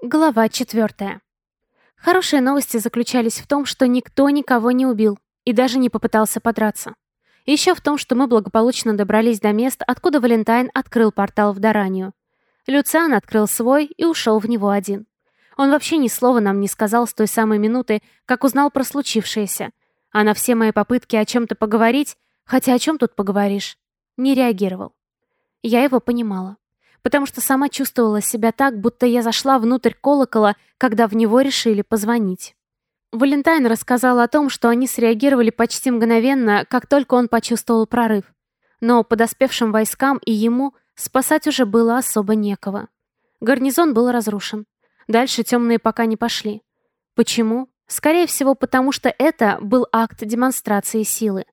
Глава четвертая. Хорошие новости заключались в том, что никто никого не убил и даже не попытался подраться. Еще в том, что мы благополучно добрались до мест, откуда Валентайн открыл портал в Даранию. Люциан открыл свой и ушел в него один. Он вообще ни слова нам не сказал с той самой минуты, как узнал про случившееся. А на все мои попытки о чем-то поговорить, хотя о чем тут поговоришь, не реагировал. Я его понимала потому что сама чувствовала себя так, будто я зашла внутрь колокола, когда в него решили позвонить. Валентайн рассказал о том, что они среагировали почти мгновенно, как только он почувствовал прорыв. Но подоспевшим войскам и ему спасать уже было особо некого. Гарнизон был разрушен. Дальше темные пока не пошли. Почему? Скорее всего, потому что это был акт демонстрации силы.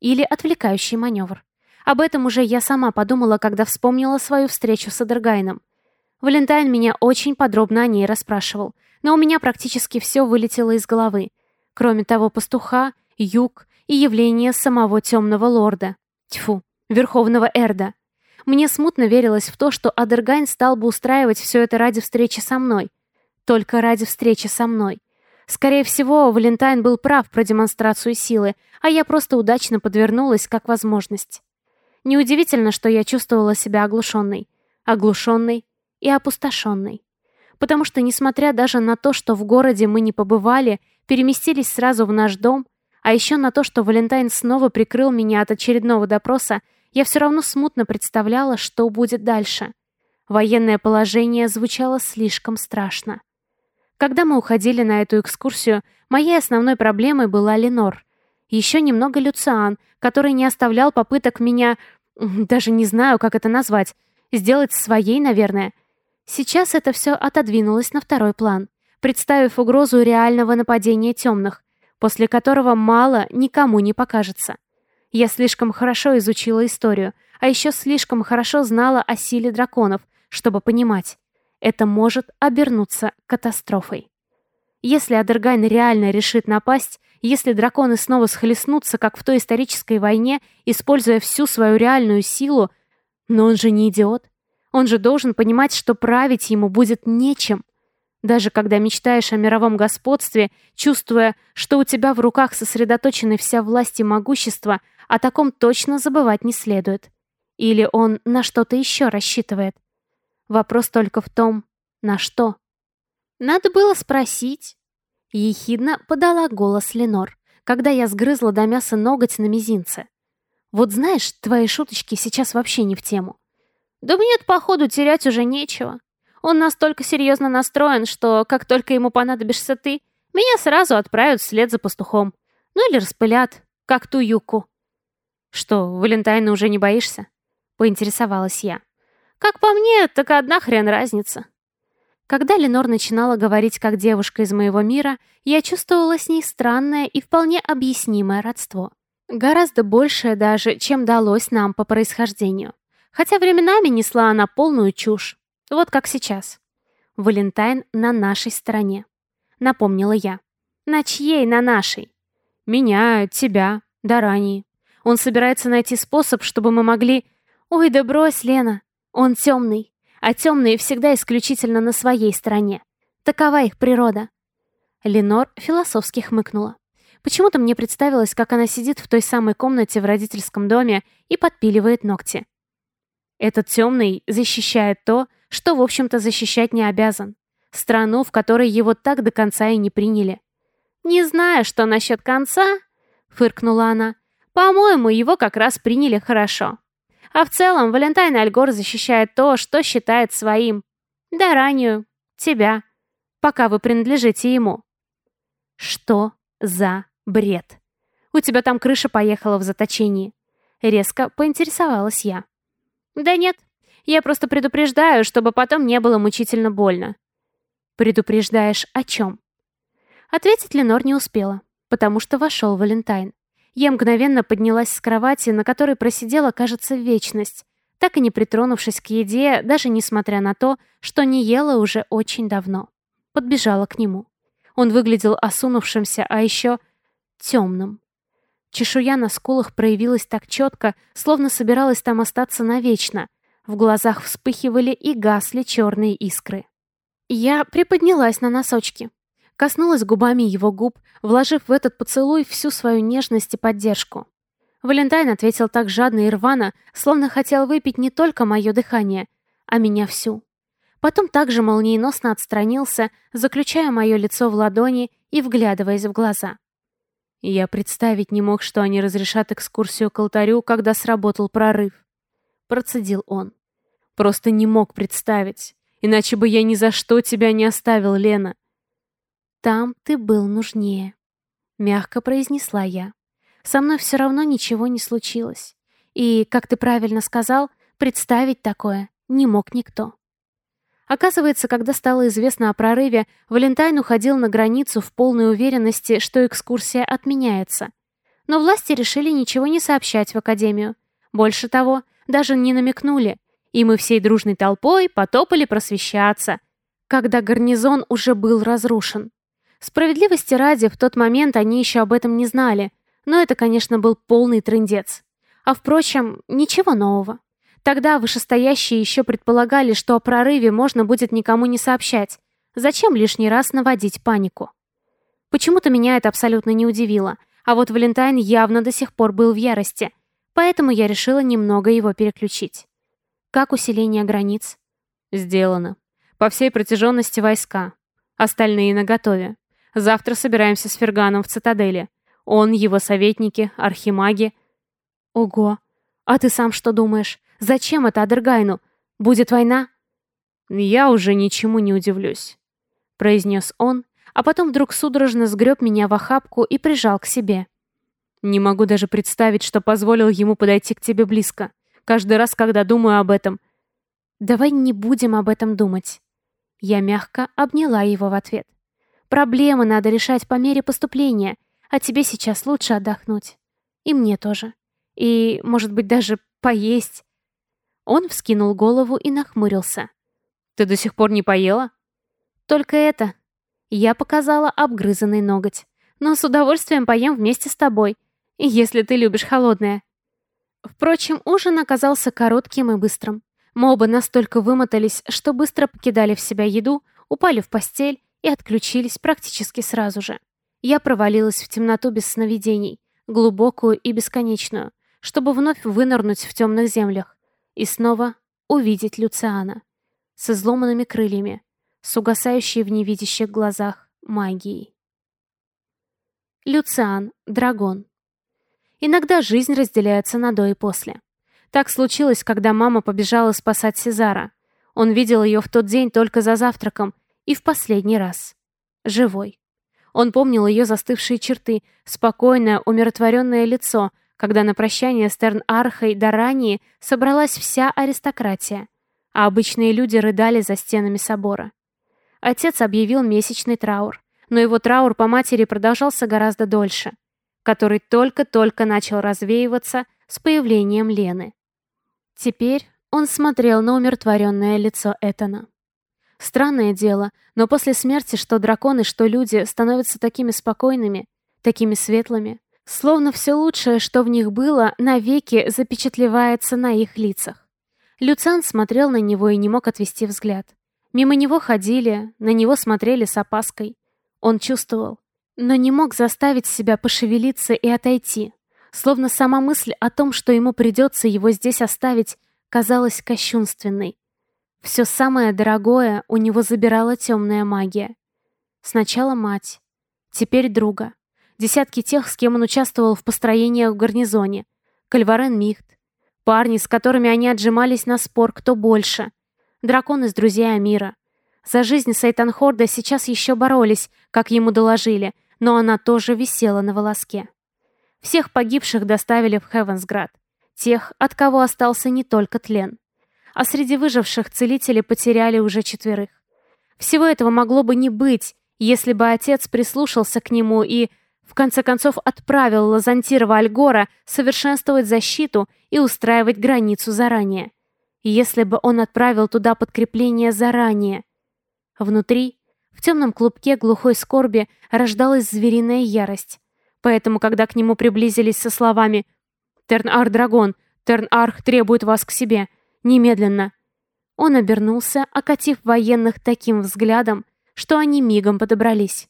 Или отвлекающий маневр. Об этом уже я сама подумала, когда вспомнила свою встречу с Адергайном. Валентайн меня очень подробно о ней расспрашивал, но у меня практически все вылетело из головы. Кроме того пастуха, юг и явление самого темного лорда. Тьфу, верховного Эрда. Мне смутно верилось в то, что Адергайн стал бы устраивать все это ради встречи со мной. Только ради встречи со мной. Скорее всего, Валентайн был прав про демонстрацию силы, а я просто удачно подвернулась как возможность. Неудивительно, что я чувствовала себя оглушенной. Оглушенной и опустошенной. Потому что, несмотря даже на то, что в городе мы не побывали, переместились сразу в наш дом, а еще на то, что Валентайн снова прикрыл меня от очередного допроса, я все равно смутно представляла, что будет дальше. Военное положение звучало слишком страшно. Когда мы уходили на эту экскурсию, моей основной проблемой была Ленор. Еще немного Люциан, который не оставлял попыток меня... Даже не знаю, как это назвать. Сделать своей, наверное. Сейчас это все отодвинулось на второй план, представив угрозу реального нападения темных, после которого мало никому не покажется. Я слишком хорошо изучила историю, а еще слишком хорошо знала о силе драконов, чтобы понимать, это может обернуться катастрофой. Если Адергайн реально решит напасть, если драконы снова схлестнутся, как в той исторической войне, используя всю свою реальную силу, но он же не идиот. Он же должен понимать, что править ему будет нечем. Даже когда мечтаешь о мировом господстве, чувствуя, что у тебя в руках сосредоточены вся власть и могущество, о таком точно забывать не следует. Или он на что-то еще рассчитывает. Вопрос только в том, на что. Надо было спросить. Ехидно подала голос Ленор, когда я сгрызла до мяса ноготь на мизинце. Вот знаешь, твои шуточки сейчас вообще не в тему. Да мне походу терять уже нечего. Он настолько серьезно настроен, что как только ему понадобишься ты, меня сразу отправят вслед за пастухом. Ну или распылят, как ту юку. Что, Валентайна уже не боишься? Поинтересовалась я. Как по мне, так одна хрен разница. Когда Ленор начинала говорить как девушка из моего мира, я чувствовала с ней странное и вполне объяснимое родство. Гораздо большее даже, чем далось нам по происхождению. Хотя временами несла она полную чушь. Вот как сейчас. Валентайн на нашей стороне. Напомнила я. На чьей на нашей? Меня, тебя, Дарани. Он собирается найти способ, чтобы мы могли... Ой, да брось, Лена. Он темный а темные всегда исключительно на своей стороне. Такова их природа. Ленор философски хмыкнула. Почему-то мне представилось, как она сидит в той самой комнате в родительском доме и подпиливает ногти. Этот темный защищает то, что, в общем-то, защищать не обязан. Страну, в которой его так до конца и не приняли. «Не знаю, что насчет конца», — фыркнула она. «По-моему, его как раз приняли хорошо. А в целом Валентайн Альгор защищает то, что считает своим. Да раннюю. Тебя. Пока вы принадлежите ему. Что за бред? У тебя там крыша поехала в заточении. Резко поинтересовалась я. Да нет, я просто предупреждаю, чтобы потом не было мучительно больно. Предупреждаешь о чем? Ответить Ленор не успела, потому что вошел Валентайн. Я мгновенно поднялась с кровати, на которой просидела, кажется, вечность, так и не притронувшись к еде, даже несмотря на то, что не ела уже очень давно. Подбежала к нему. Он выглядел осунувшимся, а еще темным. Чешуя на скулах проявилась так четко, словно собиралась там остаться навечно. В глазах вспыхивали и гасли черные искры. Я приподнялась на носочки. Коснулась губами его губ, вложив в этот поцелуй всю свою нежность и поддержку. Валентайн ответил так жадно и рвано, словно хотел выпить не только мое дыхание, а меня всю. Потом также молниеносно отстранился, заключая мое лицо в ладони и вглядываясь в глаза. Я представить не мог, что они разрешат экскурсию к алтарю, когда сработал прорыв. Процедил он. Просто не мог представить. Иначе бы я ни за что тебя не оставил, Лена. Там ты был нужнее. Мягко произнесла я. Со мной все равно ничего не случилось. И, как ты правильно сказал, представить такое не мог никто. Оказывается, когда стало известно о прорыве, Валентайн уходил на границу в полной уверенности, что экскурсия отменяется. Но власти решили ничего не сообщать в Академию. Больше того, даже не намекнули, и мы всей дружной толпой потопали просвещаться, когда гарнизон уже был разрушен. Справедливости ради, в тот момент они еще об этом не знали, но это, конечно, был полный трындец. А впрочем, ничего нового. Тогда вышестоящие еще предполагали, что о прорыве можно будет никому не сообщать. Зачем лишний раз наводить панику? Почему-то меня это абсолютно не удивило, а вот Валентайн явно до сих пор был в ярости, поэтому я решила немного его переключить. Как усиление границ? Сделано. По всей протяженности войска. Остальные наготове. Завтра собираемся с Ферганом в цитадели. Он, его советники, архимаги. Ого. А ты сам что думаешь? Зачем это Адергайну? Будет война? Я уже ничему не удивлюсь, произнес он, а потом вдруг судорожно сгреб меня в охапку и прижал к себе. Не могу даже представить, что позволил ему подойти к тебе близко. Каждый раз, когда думаю об этом. Давай не будем об этом думать. Я мягко обняла его в ответ. Проблемы надо решать по мере поступления, а тебе сейчас лучше отдохнуть. И мне тоже. И, может быть, даже поесть. Он вскинул голову и нахмурился. Ты до сих пор не поела? Только это. Я показала обгрызанный ноготь. Но с удовольствием поем вместе с тобой, если ты любишь холодное. Впрочем, ужин оказался коротким и быстрым. Мы оба настолько вымотались, что быстро покидали в себя еду, упали в постель и отключились практически сразу же. Я провалилась в темноту без сновидений, глубокую и бесконечную, чтобы вновь вынырнуть в темных землях и снова увидеть Люциана с изломанными крыльями, с угасающей в невидящих глазах магией. Люциан, дракон. Иногда жизнь разделяется на до и после. Так случилось, когда мама побежала спасать Сезара. Он видел ее в тот день только за завтраком и в последний раз. Живой. Он помнил ее застывшие черты, спокойное, умиротворенное лицо, когда на прощание с Терн-Архой до ранее собралась вся аристократия, а обычные люди рыдали за стенами собора. Отец объявил месячный траур, но его траур по матери продолжался гораздо дольше который только-только начал развеиваться с появлением Лены. Теперь он смотрел на умиротворенное лицо Этана. Странное дело, но после смерти что драконы, что люди становятся такими спокойными, такими светлыми, словно все лучшее, что в них было, навеки запечатлевается на их лицах. Люциан смотрел на него и не мог отвести взгляд. Мимо него ходили, на него смотрели с опаской. Он чувствовал, но не мог заставить себя пошевелиться и отойти, словно сама мысль о том, что ему придется его здесь оставить, казалась кощунственной. Все самое дорогое у него забирала темная магия. Сначала мать, теперь друга, десятки тех, с кем он участвовал в построениях в гарнизоне, Кальварен Михт, парни, с которыми они отжимались на спор, кто больше, дракон из друзей Амира. За жизнь Сайтанхорда сейчас еще боролись, как ему доложили, но она тоже висела на волоске. Всех погибших доставили в Хевенсград. Тех, от кого остался не только тлен. А среди выживших целители потеряли уже четверых. Всего этого могло бы не быть, если бы отец прислушался к нему и, в конце концов, отправил Лазантирова Альгора совершенствовать защиту и устраивать границу заранее. Если бы он отправил туда подкрепление заранее. Внутри в темном клубке глухой скорби рождалась звериная ярость. Поэтому, когда к нему приблизились со словами «Терн-Ар Драгон, Терн-Арх требует вас к себе, немедленно», Он обернулся, окатив военных таким взглядом, что они мигом подобрались.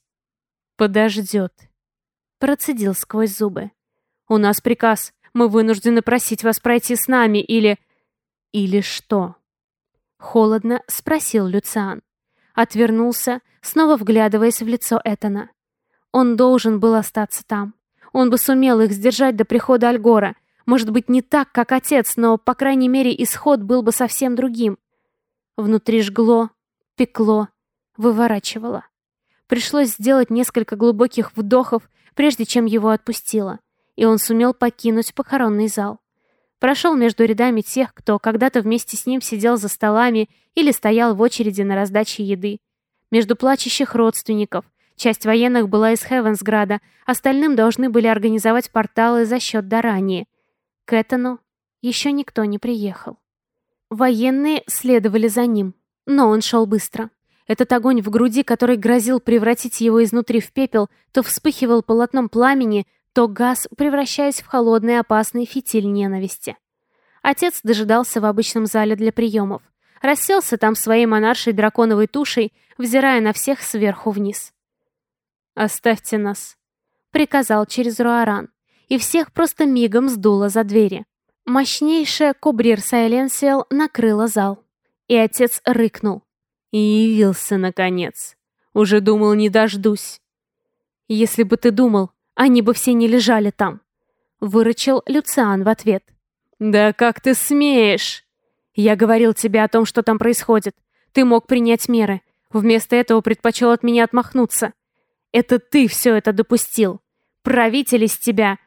«Подождет», — процедил сквозь зубы. «У нас приказ. Мы вынуждены просить вас пройти с нами или...» «Или что?» Холодно спросил Люциан. Отвернулся, снова вглядываясь в лицо Этана. Он должен был остаться там. Он бы сумел их сдержать до прихода Альгора. Может быть, не так, как отец, но, по крайней мере, исход был бы совсем другим. Внутри жгло, пекло, выворачивало. Пришлось сделать несколько глубоких вдохов, прежде чем его отпустило, и он сумел покинуть похоронный зал. Прошел между рядами тех, кто когда-то вместе с ним сидел за столами или стоял в очереди на раздаче еды. Между плачущих родственников. Часть военных была из Хевенсграда, остальным должны были организовать порталы за счет Дарании. К Этану еще никто не приехал. Военные следовали за ним, но он шел быстро. Этот огонь в груди, который грозил превратить его изнутри в пепел, то вспыхивал полотном пламени, то газ, превращаясь в холодный опасный фитиль ненависти. Отец дожидался в обычном зале для приемов. Расселся там своей монаршей драконовой тушей, взирая на всех сверху вниз. «Оставьте нас», — приказал через Руаран, и всех просто мигом сдуло за двери. Мощнейшая Кубрир Сайленсиэл накрыла зал, и отец рыкнул. И явился, наконец. Уже думал, не дождусь. Если бы ты думал, они бы все не лежали там. Вырычал Люциан в ответ. Да как ты смеешь? Я говорил тебе о том, что там происходит. Ты мог принять меры. Вместо этого предпочел от меня отмахнуться. Это ты все это допустил. Правитель из тебя.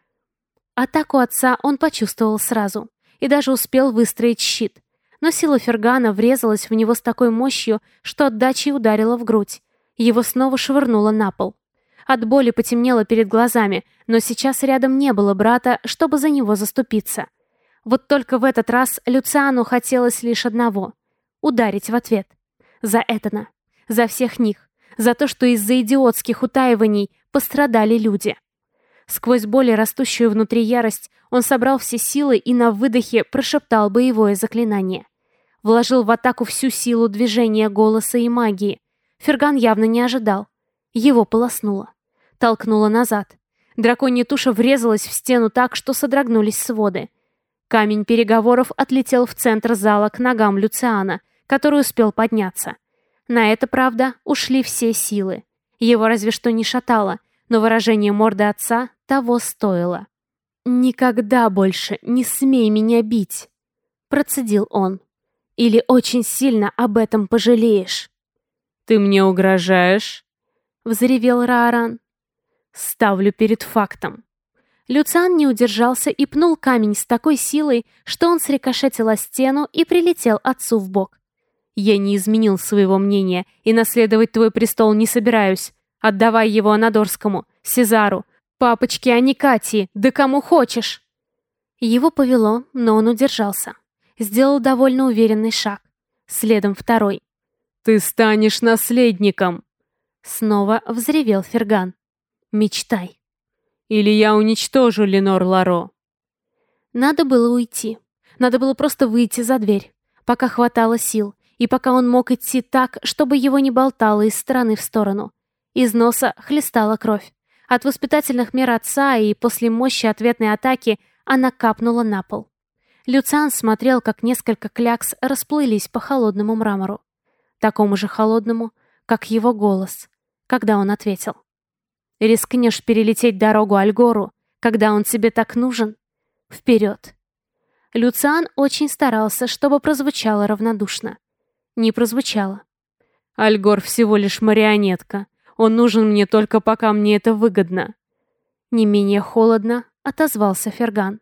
Атаку отца он почувствовал сразу. И даже успел выстроить щит. Но сила Фергана врезалась в него с такой мощью, что отдачей ударила в грудь. Его снова швырнуло на пол. От боли потемнело перед глазами, но сейчас рядом не было брата, чтобы за него заступиться. Вот только в этот раз Люциану хотелось лишь одного — ударить в ответ. За Этана. За всех них. За то, что из-за идиотских утаиваний пострадали люди. Сквозь боль растущую внутри ярость, он собрал все силы и на выдохе прошептал боевое заклинание. Вложил в атаку всю силу движения голоса и магии. Ферган явно не ожидал. Его полоснуло толкнула назад. Драконья туша врезалась в стену так, что содрогнулись своды. Камень переговоров отлетел в центр зала к ногам Люциана, который успел подняться. На это, правда, ушли все силы. Его разве что не шатало, но выражение морды отца того стоило. «Никогда больше не смей меня бить!» Процедил он. «Или очень сильно об этом пожалеешь!» «Ты мне угрожаешь?» Взревел Рааран. Ставлю перед фактом. Люциан не удержался и пнул камень с такой силой, что он срикошетил о стену и прилетел отцу в бок. «Я не изменил своего мнения и наследовать твой престол не собираюсь. Отдавай его Анадорскому, Сезару, папочке Аникатии, да кому хочешь!» Его повело, но он удержался. Сделал довольно уверенный шаг. Следом второй. «Ты станешь наследником!» Снова взревел Ферган. Мечтай. Или я уничтожу Ленор Ларо. Надо было уйти. Надо было просто выйти за дверь, пока хватало сил, и пока он мог идти так, чтобы его не болтало из стороны в сторону. Из носа хлестала кровь. От воспитательных мер отца и после мощи ответной атаки она капнула на пол. Люциан смотрел, как несколько клякс расплылись по холодному мрамору. Такому же холодному, как его голос, когда он ответил. Рискнешь перелететь дорогу Альгору, когда он тебе так нужен? Вперед!» Люциан очень старался, чтобы прозвучало равнодушно. Не прозвучало. «Альгор всего лишь марионетка. Он нужен мне только пока мне это выгодно». Не менее холодно отозвался Ферган.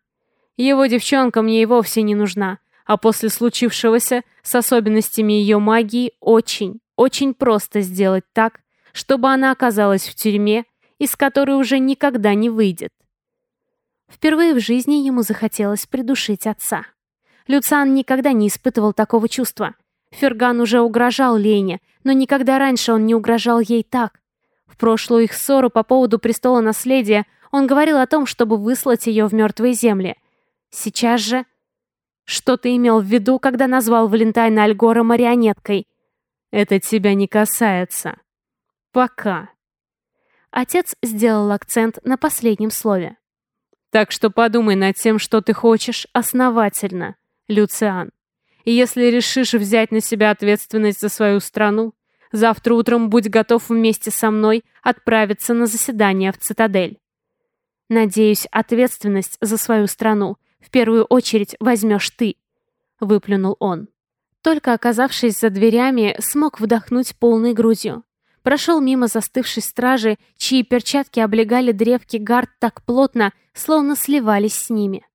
«Его девчонка мне и вовсе не нужна, а после случившегося с особенностями ее магии очень, очень просто сделать так, чтобы она оказалась в тюрьме из которой уже никогда не выйдет. Впервые в жизни ему захотелось придушить отца. Люциан никогда не испытывал такого чувства. Ферган уже угрожал Лене, но никогда раньше он не угрожал ей так. В прошлую их ссору по поводу престола наследия он говорил о том, чтобы выслать ее в мертвые земли. Сейчас же... Что ты имел в виду, когда назвал Валентайна Альгора марионеткой? Это тебя не касается. Пока. Отец сделал акцент на последнем слове. Так что подумай над тем, что ты хочешь, основательно, Люциан. И если решишь взять на себя ответственность за свою страну, завтра утром будь готов вместе со мной отправиться на заседание в цитадель. Надеюсь, ответственность за свою страну в первую очередь возьмешь ты, выплюнул он. Только оказавшись за дверями, смог вдохнуть полной грудью. Прошел мимо застывшей стражи, чьи перчатки облегали древки гард так плотно, словно сливались с ними.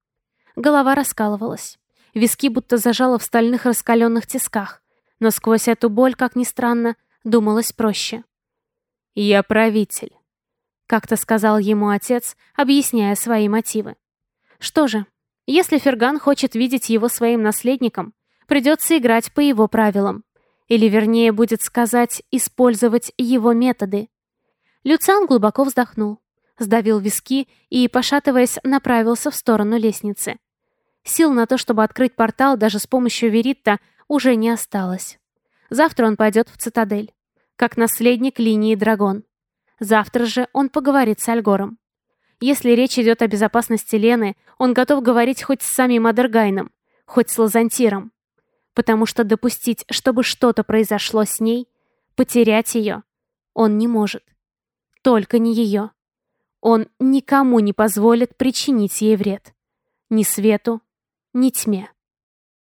Голова раскалывалась. Виски будто зажало в стальных раскаленных тисках. Но сквозь эту боль, как ни странно, думалось проще. «Я правитель», — как-то сказал ему отец, объясняя свои мотивы. Что же, если Ферган хочет видеть его своим наследником, придется играть по его правилам. Или, вернее, будет сказать, использовать его методы. Люциан глубоко вздохнул, сдавил виски и, пошатываясь, направился в сторону лестницы. Сил на то, чтобы открыть портал даже с помощью Веритта, уже не осталось. Завтра он пойдет в цитадель, как наследник линии Драгон. Завтра же он поговорит с Альгором. Если речь идет о безопасности Лены, он готов говорить хоть с самим Адергайном, хоть с Лазантиром потому что допустить, чтобы что-то произошло с ней, потерять ее, он не может. Только не ее. Он никому не позволит причинить ей вред. Ни свету, ни тьме.